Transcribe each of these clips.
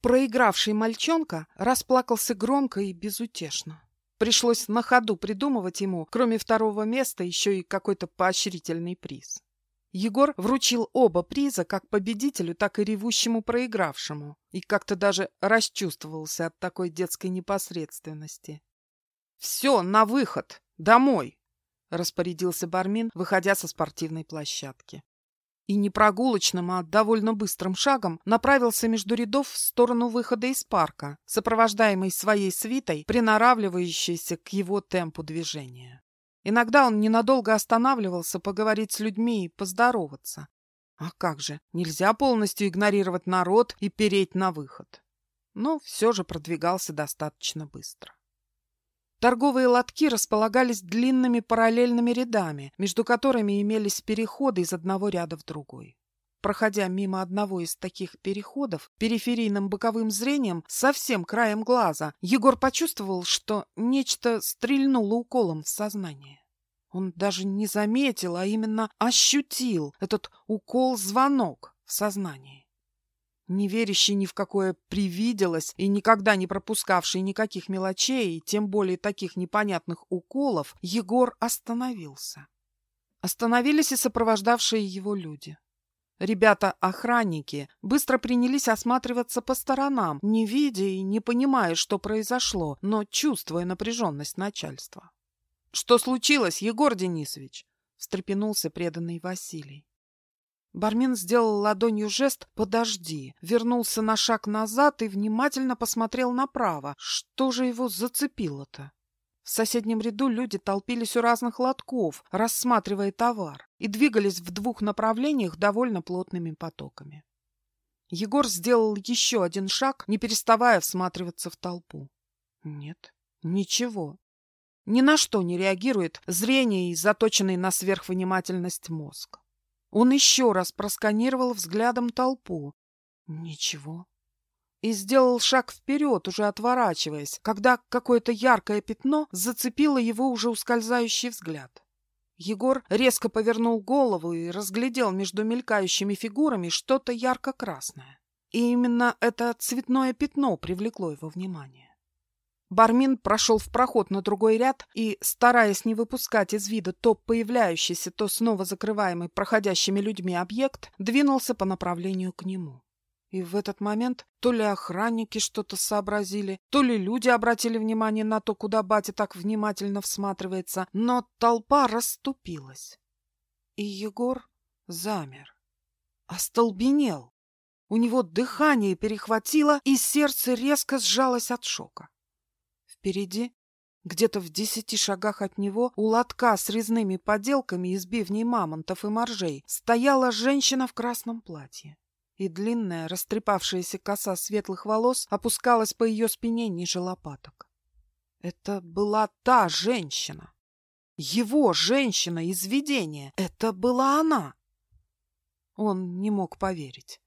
проигравший мальчонка расплакался громко и безутешно. Пришлось на ходу придумывать ему, кроме второго места, еще и какой-то поощрительный приз. Егор вручил оба приза как победителю, так и ревущему проигравшему, и как-то даже расчувствовался от такой детской непосредственности. «Все, на выход! Домой!» — распорядился Бармин, выходя со спортивной площадки. И не прогулочным, а довольно быстрым шагом направился между рядов в сторону выхода из парка, сопровождаемый своей свитой, приноравливающейся к его темпу движения. Иногда он ненадолго останавливался поговорить с людьми и поздороваться. А как же, нельзя полностью игнорировать народ и переть на выход. Но все же продвигался достаточно быстро. Торговые лотки располагались длинными параллельными рядами, между которыми имелись переходы из одного ряда в другой. Проходя мимо одного из таких переходов, периферийным боковым зрением, совсем краем глаза, Егор почувствовал, что нечто стрельнуло уколом в сознание. Он даже не заметил, а именно ощутил этот укол-звонок в сознании. Не верящий ни в какое привиделось и никогда не пропускавший никаких мелочей, тем более таких непонятных уколов, Егор остановился. Остановились и сопровождавшие его люди. Ребята-охранники быстро принялись осматриваться по сторонам, не видя и не понимая, что произошло, но чувствуя напряженность начальства. — Что случилось, Егор Денисович? — встрепенулся преданный Василий. Бармен сделал ладонью жест «подожди», вернулся на шаг назад и внимательно посмотрел направо. Что же его зацепило-то? В соседнем ряду люди толпились у разных лотков, рассматривая товар, и двигались в двух направлениях довольно плотными потоками. Егор сделал еще один шаг, не переставая всматриваться в толпу. Нет, ничего. Ни на что не реагирует зрение и заточенный на сверхвнимательность мозг. Он еще раз просканировал взглядом толпу. Ничего и сделал шаг вперед, уже отворачиваясь, когда какое-то яркое пятно зацепило его уже ускользающий взгляд. Егор резко повернул голову и разглядел между мелькающими фигурами что-то ярко-красное. И именно это цветное пятно привлекло его внимание. Бармин прошел в проход на другой ряд и, стараясь не выпускать из вида то появляющийся, то снова закрываемый проходящими людьми объект, двинулся по направлению к нему. И в этот момент то ли охранники что-то сообразили, то ли люди обратили внимание на то, куда батя так внимательно всматривается, но толпа расступилась. И Егор замер, остолбенел. У него дыхание перехватило, и сердце резко сжалось от шока. Впереди, где-то в десяти шагах от него, у лотка с резными поделками из бивней мамонтов и моржей, стояла женщина в красном платье и длинная, растрепавшаяся коса светлых волос опускалась по ее спине ниже лопаток. Это была та женщина. Его женщина из видения. Это была она. Он не мог поверить.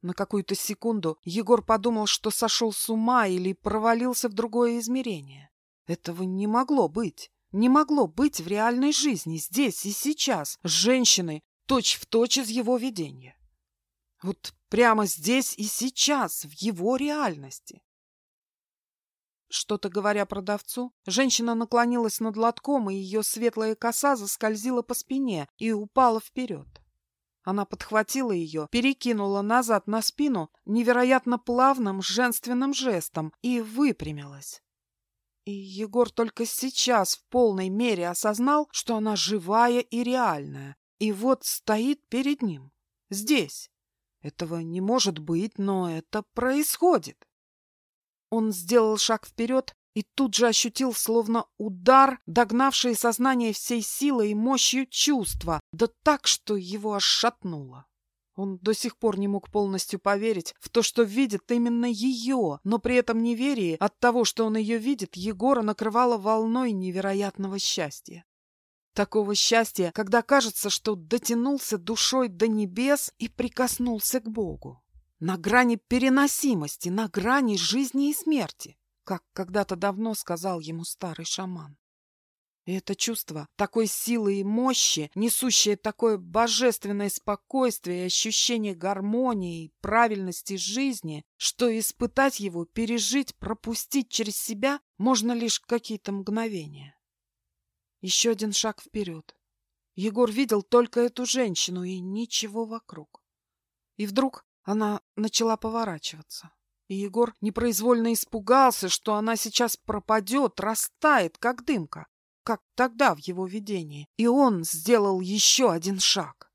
На какую-то секунду Егор подумал, что сошел с ума или провалился в другое измерение. Этого не могло быть. Не могло быть в реальной жизни, здесь и сейчас, с женщиной, точь-в-точь точь из его видения. Вот прямо здесь и сейчас, в его реальности. Что-то говоря продавцу, женщина наклонилась над лотком, и ее светлая коса заскользила по спине и упала вперед. Она подхватила ее, перекинула назад на спину невероятно плавным женственным жестом и выпрямилась. И Егор только сейчас в полной мере осознал, что она живая и реальная, и вот стоит перед ним, здесь, этого не может быть, но это происходит. Он сделал шаг вперед и тут же ощутил словно удар, догнавший сознание всей силой и мощью чувства, да так, что его аж шатнуло. Он до сих пор не мог полностью поверить в то, что видит именно ее, но при этом неверии от того, что он ее видит, Егора накрывало волной невероятного счастья. Такого счастья, когда кажется, что дотянулся душой до небес и прикоснулся к Богу. На грани переносимости, на грани жизни и смерти, как когда-то давно сказал ему старый шаман. И это чувство такой силы и мощи, несущее такое божественное спокойствие и ощущение гармонии и правильности жизни, что испытать его, пережить, пропустить через себя можно лишь какие-то мгновения. Еще один шаг вперед. Егор видел только эту женщину и ничего вокруг. И вдруг она начала поворачиваться. И Егор непроизвольно испугался, что она сейчас пропадет, растает, как дымка как тогда в его видении, и он сделал еще один шаг.